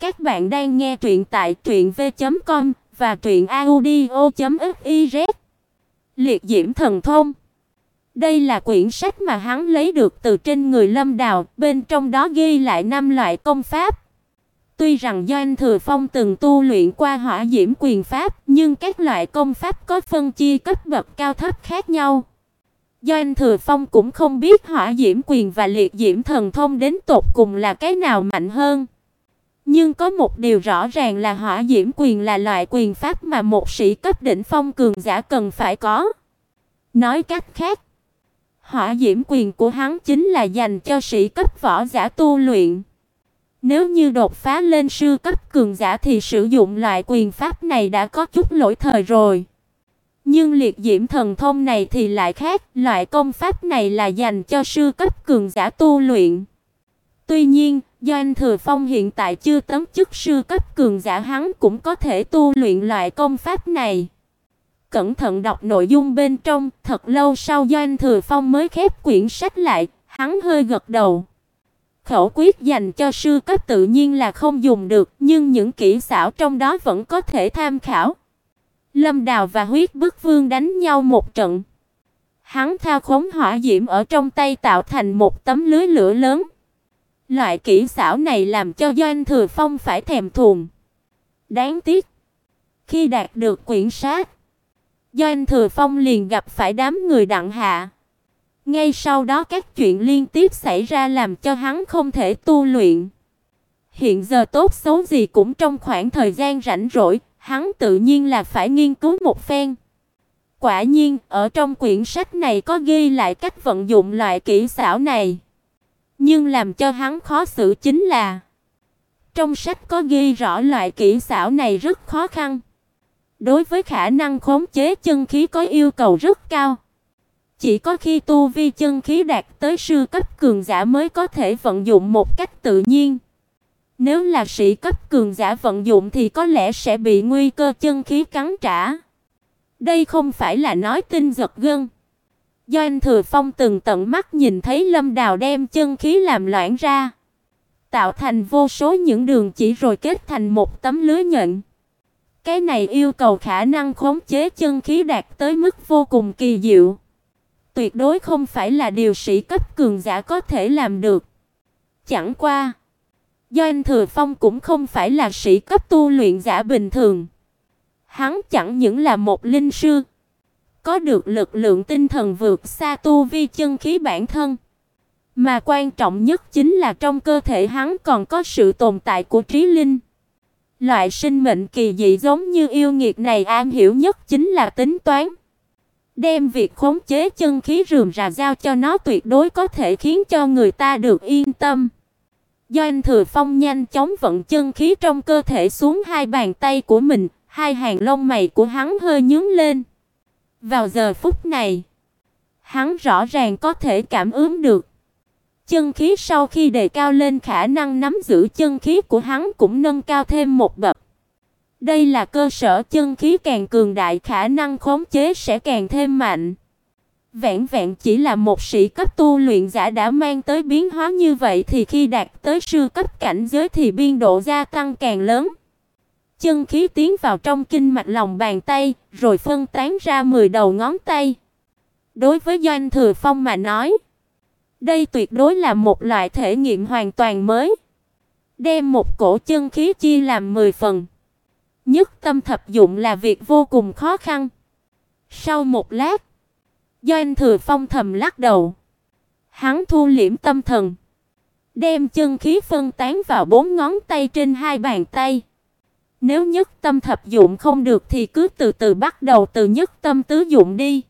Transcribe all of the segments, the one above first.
Các bạn đang nghe truyện tại truyệnv.com và truyệnaudio.fiz. Liệt Diễm Thần Thông. Đây là quyển sách mà hắn lấy được từ trên người Lâm Đào, bên trong đó ghi lại năm loại công pháp. Tuy rằng Doanh Thừa Phong từng tu luyện qua Hỏa Diễm Quyền pháp, nhưng các loại công pháp có phân chia cấp bậc cao thấp khác nhau. Doanh Thừa Phong cũng không biết Hỏa Diễm Quyền và Liệt Diễm Thần Thông đến tột cùng là cái nào mạnh hơn. Nhưng có một điều rõ ràng là Hỏa Diễm Quyền là loại quyền pháp mà một sĩ cấp đỉnh phong cường giả cần phải có. Nói cách khác, Hỏa Diễm Quyền của hắn chính là dành cho sĩ cấp võ giả tu luyện. Nếu như đột phá lên sư cấp cường giả thì sử dụng loại quyền pháp này đã có chút lỗi thời rồi. Nhưng liệt diễm thần thông này thì lại khác, loại công pháp này là dành cho sư cấp cường giả tu luyện. Tuy nhiên, do anh Thừa Phong hiện tại chưa tấm chức sư cấp cường giả hắn cũng có thể tu luyện loại công pháp này. Cẩn thận đọc nội dung bên trong, thật lâu sau do anh Thừa Phong mới khép quyển sách lại, hắn hơi gật đầu. Khẩu quyết dành cho sư cấp tự nhiên là không dùng được, nhưng những kỹ xảo trong đó vẫn có thể tham khảo. Lâm Đào và Huyết Bức Vương đánh nhau một trận. Hắn thao khống hỏa diễm ở trong tay tạo thành một tấm lưới lửa lớn. Loại kỹ xảo này làm cho Doanh Thừa Phong phải thèm thuồng. Đáng tiếc, khi đạt được quyển sách, Doanh Thừa Phong liền gặp phải đám người đặng hạ. Ngay sau đó các chuyện liên tiếp xảy ra làm cho hắn không thể tu luyện. Hiện giờ tốt xấu gì cũng trong khoảng thời gian rảnh rỗi, hắn tự nhiên là phải nghiên cứu một phen. Quả nhiên, ở trong quyển sách này có ghi lại cách vận dụng loại kỹ xảo này. Nhưng làm cho hắn khó xử chính là, trong sách có ghi rõ loại kỹ xảo này rất khó khăn. Đối với khả năng khống chế chân khí có yêu cầu rất cao. Chỉ có khi tu vi chân khí đạt tới sư cấp cường giả mới có thể vận dụng một cách tự nhiên. Nếu là sĩ cấp cường giả vận dụng thì có lẽ sẽ bị nguy cơ chân khí cắn trả. Đây không phải là nói tin giật gân. Do anh Thừa Phong từng tận mắt nhìn thấy Lâm Đào đem chân khí làm loãng ra, tạo thành vô số những đường chỉ rồi kết thành một tấm lưới nhện. Cái này yêu cầu khả năng khống chế chân khí đạt tới mức vô cùng kỳ diệu. Tuyệt đối không phải là điều sĩ cấp cường giả có thể làm được. Chẳng qua, do anh Thừa Phong cũng không phải là sĩ cấp tu luyện giả bình thường. Hắn chẳng những là một linh sư, có được lực lượng tinh thần vượt xa tu vi chân khí bản thân, mà quan trọng nhất chính là trong cơ thể hắn còn có sự tồn tại của trí linh. Loại sinh mệnh kỳ dị giống như yêu nghiệt này am hiểu nhất chính là tính toán. Đem việc khống chế chân khí rườm rà giao cho nó tuyệt đối có thể khiến cho người ta được yên tâm. Do anh Thừa Phong nhanh chóng vận chân khí trong cơ thể xuống hai bàn tay của mình, hai hàng lông mày của hắn hơi nhướng lên. Vào giờ phút này, hắn rõ ràng có thể cảm ứng được. Chân khí sau khi đề cao lên khả năng nắm giữ chân khí của hắn cũng nâng cao thêm một bậc. Đây là cơ sở chân khí càng cường đại khả năng khống chế sẽ càng thêm mạnh. Vẹn vẹn chỉ là một sĩ cấp tu luyện giả đã mang tới biến hóa như vậy thì khi đạt tới sư cấp cảnh giới thì biên độ gia tăng càng lớn. Chân khí tiến vào trong kinh mạch lòng bàn tay, rồi phân tán ra 10 đầu ngón tay. Đối với Doanh Thừa Phong mà nói, đây tuyệt đối là một loại thể nghiệm hoàn toàn mới. Đem một cổ chân khí chia làm 10 phần. Nhất tâm thập dụng là việc vô cùng khó khăn. Sau một lát, Doanh Thừa Phong thầm lắc đầu. Hắn thu liễm tâm thần, đem chân khí phân tán vào bốn ngón tay trên hai bàn tay. Nếu nhất tâm thập dụng không được thì cứ từ từ bắt đầu từ nhất tâm tứ dụng đi.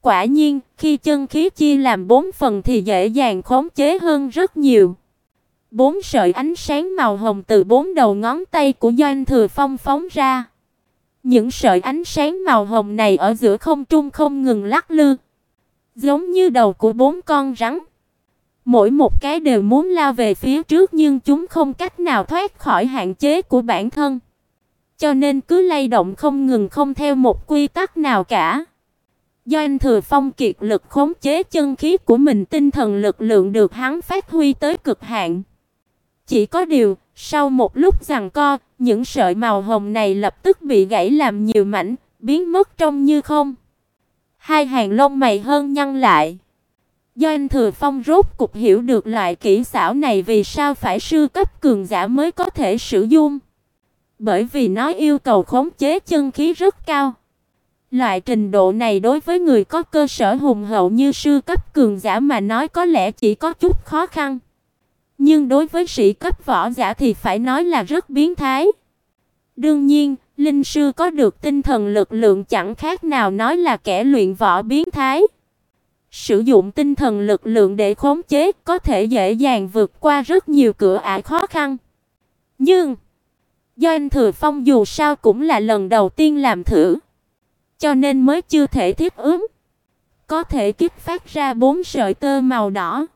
Quả nhiên, khi chân khí chia làm bốn phần thì dễ dàng khống chế hơn rất nhiều. Bốn sợi ánh sáng màu hồng từ bốn đầu ngón tay của Doanh Thừa Phong phóng ra. Những sợi ánh sáng màu hồng này ở giữa không trung không ngừng lắc lư, giống như đầu của bốn con rắn. Mỗi một cái đều muốn lao về phía trước nhưng chúng không cách nào thoát khỏi hạn chế của bản thân. Cho nên cứ lay động không ngừng không theo một quy tắc nào cả. Do anh Thừa Phong kiệt lực khống chế chân khí của mình tinh thần lực lượng được hắn phát huy tới cực hạn. Chỉ có điều, Sau một lúc giằng co, những sợi màu hồng này lập tức bị gãy làm nhiều mảnh, biến mất trong như không. Hai hàng lông mày hơn nhăn lại. Do anh Thừa Phong rốt cục hiểu được loại kỹ xảo này vì sao phải sư cấp cường giả mới có thể sử dụng. Bởi vì nó yêu cầu khống chế chân khí rất cao. Loại trình độ này đối với người có cơ sở hùng hậu như sư cấp cường giả mà nói có lẽ chỉ có chút khó khăn. Nhưng đối với sĩ cấp võ giả thì phải nói là rất biến thái. Đương nhiên, linh sư có được tinh thần lực lượng chẳng khác nào nói là kẻ luyện võ biến thái. Sử dụng tinh thần lực lượng để khống chế có thể dễ dàng vượt qua rất nhiều cửa ải khó khăn. Nhưng do anh Thừa Phong dù sao cũng là lần đầu tiên làm thử, cho nên mới chưa thể thiết ứng. Có thể kích phát ra bốn sợi tơ màu đỏ.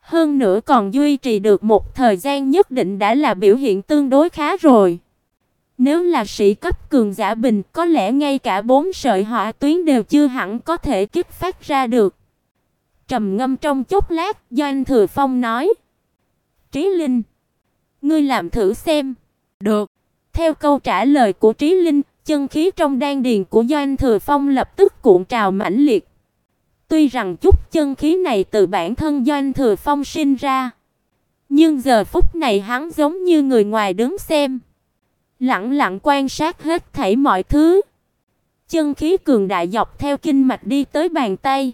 Hơn nữa còn duy trì được một thời gian nhất định đã là biểu hiện tương đối khá rồi. Nếu là sĩ cấp cường giả bình, có lẽ ngay cả bốn sợi hỏa tuyến đều chưa hẳn có thể kích phát ra được. Trầm ngâm trong chốc lát, Doanh Thừa Phong nói: "Trí Linh, ngươi làm thử xem." "Được." Theo câu trả lời của Trí Linh, chân khí trong đan điền của Doanh Thừa Phong lập tức cuộn trào mãnh liệt. Tuy rằng chút chân khí này từ bản thân Doanh Thừa Phong sinh ra, nhưng giờ phút này hắn giống như người ngoài đứng xem, lặng lặng quan sát hết thảy mọi thứ. Chân khí cường đại dọc theo kinh mạch đi tới bàn tay.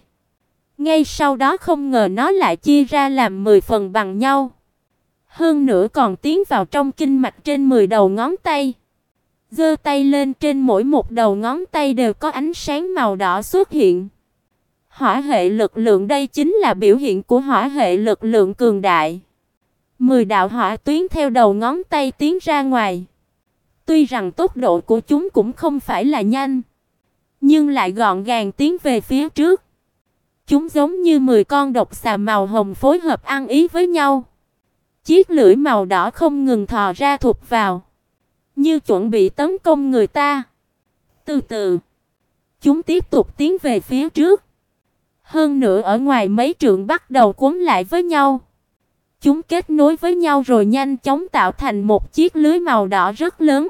Ngay sau đó không ngờ nó lại chia ra làm 10 phần bằng nhau. Hơn nữa còn tiến vào trong kinh mạch trên 10 đầu ngón tay. Giơ tay lên trên mỗi một đầu ngón tay đều có ánh sáng màu đỏ xuất hiện. Hỏa hệ lực lượng đây chính là biểu hiện của hỏa hệ lực lượng cường đại. Mười đạo hỏa tuyến theo đầu ngón tay tiến ra ngoài. Tuy rằng tốc độ của chúng cũng không phải là nhanh, nhưng lại gọn gàng tiến về phía trước. Chúng giống như 10 con độc xà màu hồng phối hợp ăn ý với nhau. Chiếc lưỡi màu đỏ không ngừng thò ra thụt vào, như chuẩn bị tấn công người ta. Từ từ, chúng tiếp tục tiến về phía trước. Hơn nữa ở ngoài mấy trượng bắt đầu cuốn lại với nhau. Chúng kết nối với nhau rồi nhanh chóng tạo thành một chiếc lưới màu đỏ rất lớn.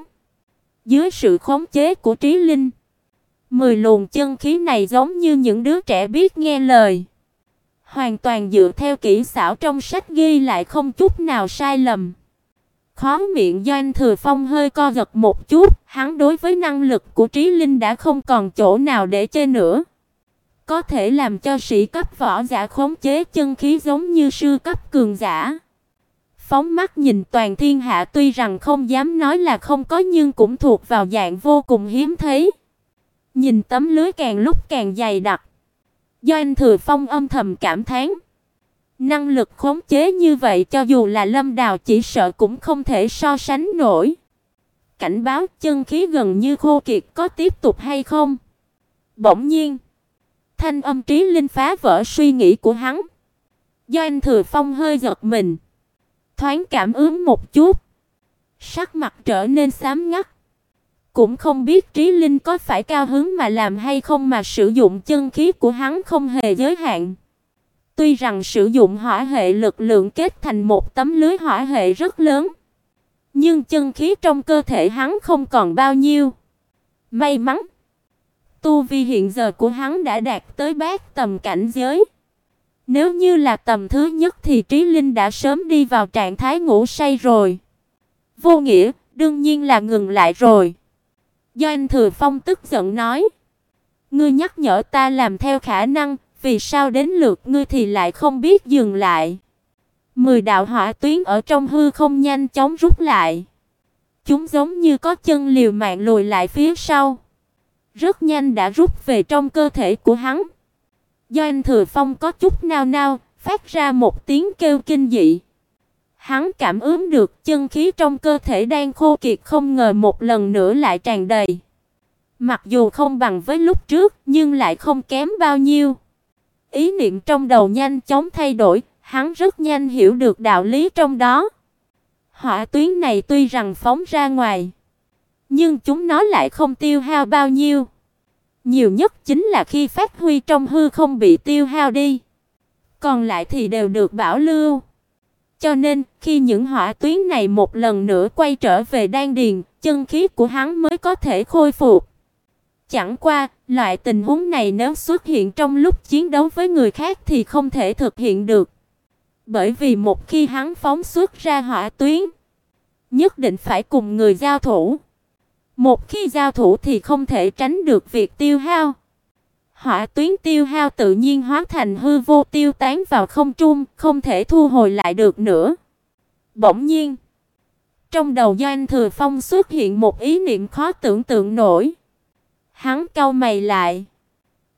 Dưới sự khống chế của Trí Linh, mười luồng chân khí này giống như những đứa trẻ biết nghe lời, hoàn toàn dựa theo kỹ xảo trong sách ghi lại không chút nào sai lầm. khóe miệng Doanh Thừa Phong hơi co giật một chút, hắn đối với năng lực của Trí Linh đã không còn chỗ nào để chê nữa có thể làm cho sĩ cấp võ giả khống chế chân khí giống như sư cấp cường giả. Phóng mắt nhìn toàn thiên hạ tuy rằng không dám nói là không có nhưng cũng thuộc vào dạng vô cùng hiếm thấy. Nhìn tấm lưới càng lúc càng dày đặc. Do anh Thừa Phong âm thầm cảm thán. Năng lực khống chế như vậy cho dù là Lâm Đào chỉ sợ cũng không thể so sánh nổi. Cảnh báo chân khí gần như khô kiệt có tiếp tục hay không? Bỗng nhiên, Thanh âm trí linh phá vỡ suy nghĩ của hắn. Do anh Thừa Phong hơi giật mình, thoáng cảm ứng một chút, sắc mặt trở nên xám ngắt. Cũng không biết Trí Linh có phải cao hứng mà làm hay không mà sử dụng chân khí của hắn không hề giới hạn. Tuy rằng sử dụng hỏa hệ lực lượng kết thành một tấm lưới hỏa hệ rất lớn, nhưng chân khí trong cơ thể hắn không còn bao nhiêu. May mắn Tu vi hiện giờ của hắn đã đạt tới bát tầm cảnh giới. Nếu như là tầm thứ nhất thì Trí Linh đã sớm đi vào trạng thái ngủ say rồi. Vô nghĩa, đương nhiên là ngừng lại rồi. Do anh Thừa Phong tức giận nói. Ngươi nhắc nhở ta làm theo khả năng, vì sao đến lượt ngươi thì lại không biết dừng lại. Mười đạo hỏa tuyến ở trong hư không nhanh chóng rút lại. Chúng giống như có chân liều mạng lùi lại phía sau rất nhanh đã rút về trong cơ thể của hắn. Do anh Thừa Phong có chút nao nao, phát ra một tiếng kêu kinh dị. Hắn cảm ứng được chân khí trong cơ thể đang khô kiệt không ngờ một lần nữa lại tràn đầy. Mặc dù không bằng với lúc trước, nhưng lại không kém bao nhiêu. Ý niệm trong đầu nhanh chóng thay đổi, hắn rất nhanh hiểu được đạo lý trong đó. Hỏa tuyến này tuy rằng phóng ra ngoài, nhưng chúng nó lại không tiêu hao bao nhiêu. Nhiều nhất chính là khi phát huy trong hư không bị tiêu hao đi. Còn lại thì đều được bảo lưu. cho nên khi những hỏa tuyến này một lần nữa quay trở về đan điền, chân khí của hắn mới có thể khôi phục. Chẳng qua, loại tình huống này nếu xuất hiện trong lúc chiến đấu với người khác thì không thể thực hiện được. Bởi vì một khi hắn phóng xuất ra hỏa tuyến, nhất định phải cùng người giao thủ. Một khi giao thủ thì không thể tránh được việc tiêu hao. Hỏa tuyến tiêu hao tự nhiên hóa thành hư vô tiêu tán vào không trung, không thể thu hồi lại được nữa. Bỗng nhiên, trong đầu Doanh Thừa Phong xuất hiện một ý niệm khó tưởng tượng nổi. Hắn cau mày lại.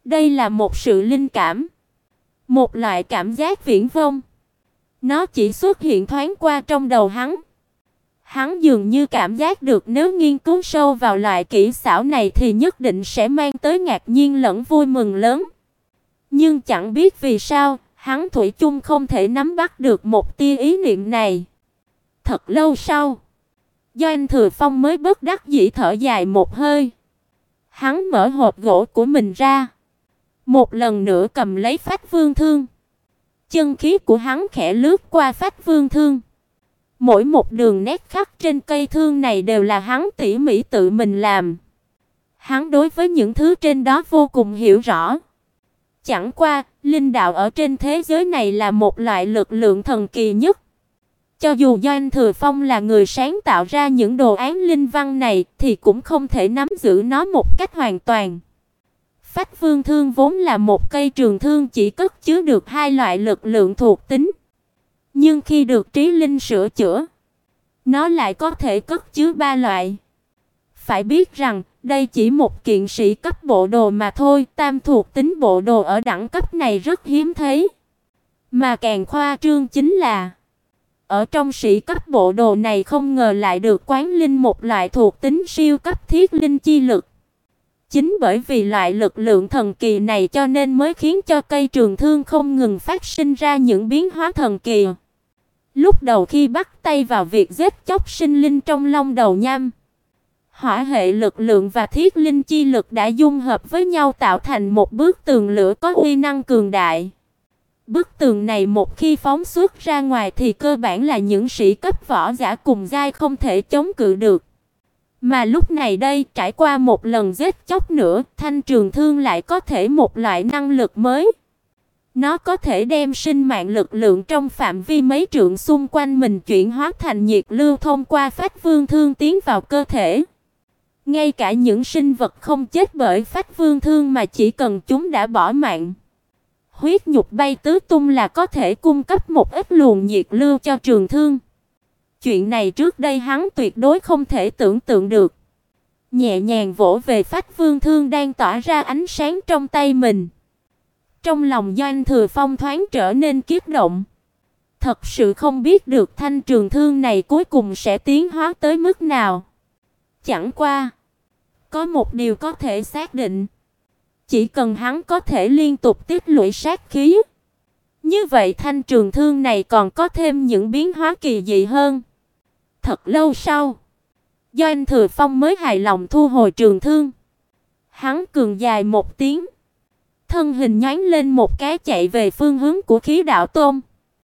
Đây là một sự linh cảm, một loại cảm giác viễn vông. Nó chỉ xuất hiện thoáng qua trong đầu hắn. Hắn dường như cảm giác được nếu nghiên cứu sâu vào loại kỹ xảo này thì nhất định sẽ mang tới ngạc nhiên lẫn vui mừng lớn. Nhưng chẳng biết vì sao, hắn thủy chung không thể nắm bắt được một tia ý niệm này. Thật lâu sau, Doanh Thừa Phong mới bất đắc dĩ thở dài một hơi. Hắn mở hộp gỗ của mình ra, một lần nữa cầm lấy Phách Vương Thương. Chân khí của hắn khẽ lướt qua Phách Vương Thương. Mỗi một đường nét khắc trên cây thương này đều là hắn tỉ mỉ tự mình làm. Hắn đối với những thứ trên đó vô cùng hiểu rõ. Chẳng qua, linh đạo ở trên thế giới này là một loại lực lượng thần kỳ nhất. Cho dù Doanh Thừa Phong là người sáng tạo ra những đồ án linh văn này thì cũng không thể nắm giữ nó một cách hoàn toàn. Phách Vương Thương vốn là một cây trường thương chỉ cất chứa được hai loại lực lượng thuộc tính. Nhưng khi được trí linh sửa chữa, nó lại có thể cất chứa ba loại. Phải biết rằng, đây chỉ một kiện sĩ cấp bộ đồ mà thôi, tam thuộc tính bộ đồ ở đẳng cấp này rất hiếm thấy. Mà càng khoa trương chính là ở trong sĩ cấp bộ đồ này không ngờ lại được quán linh một loại thuộc tính siêu cấp thiết linh chi lực. Chính bởi vì loại lực lượng thần kỳ này cho nên mới khiến cho cây trường thương không ngừng phát sinh ra những biến hóa thần kỳ. Lúc đầu khi bắt tay vào việc giết chóc sinh linh trong long đầu nham, hỏa hệ lực lượng và thiết linh chi lực đã dung hợp với nhau tạo thành một bức tường lửa có uy năng cường đại. Bức tường này một khi phóng xuất ra ngoài thì cơ bản là những sĩ cấp võ giả cùng giai không thể chống cự được. Mà lúc này đây, trải qua một lần giết chóc nữa, thanh trường thương lại có thể một loại năng lực mới. Nó có thể đem sinh mạng lực lượng trong phạm vi mấy trượng xung quanh mình chuyển hóa thành nhiệt lưu thông qua phách vương thương tiến vào cơ thể. Ngay cả những sinh vật không chết bởi phách vương thương mà chỉ cần chúng đã bỏ mạng. Huyết nhục bay tứ tung là có thể cung cấp một ít luồng nhiệt lưu cho trường thương. Chuyện này trước đây hắn tuyệt đối không thể tưởng tượng được. Nhẹ nhàng vỗ về phách vương thương đang tỏa ra ánh sáng trong tay mình. Trong lòng Doanh Thừa Phong thoáng trở nên kiếp động. Thật sự không biết được thanh trường thương này cuối cùng sẽ tiến hóa tới mức nào. Chẳng qua, có một điều có thể xác định, chỉ cần hắn có thể liên tục tích lũy sát khí, như vậy thanh trường thương này còn có thêm những biến hóa kỳ dị hơn. Thật lâu sau, Doanh Thừa Phong mới hài lòng thu hồi trường thương. Hắn cường dài một tiếng, thân hình nhoáng lên một cái chạy về phương hướng của khí đạo tôm.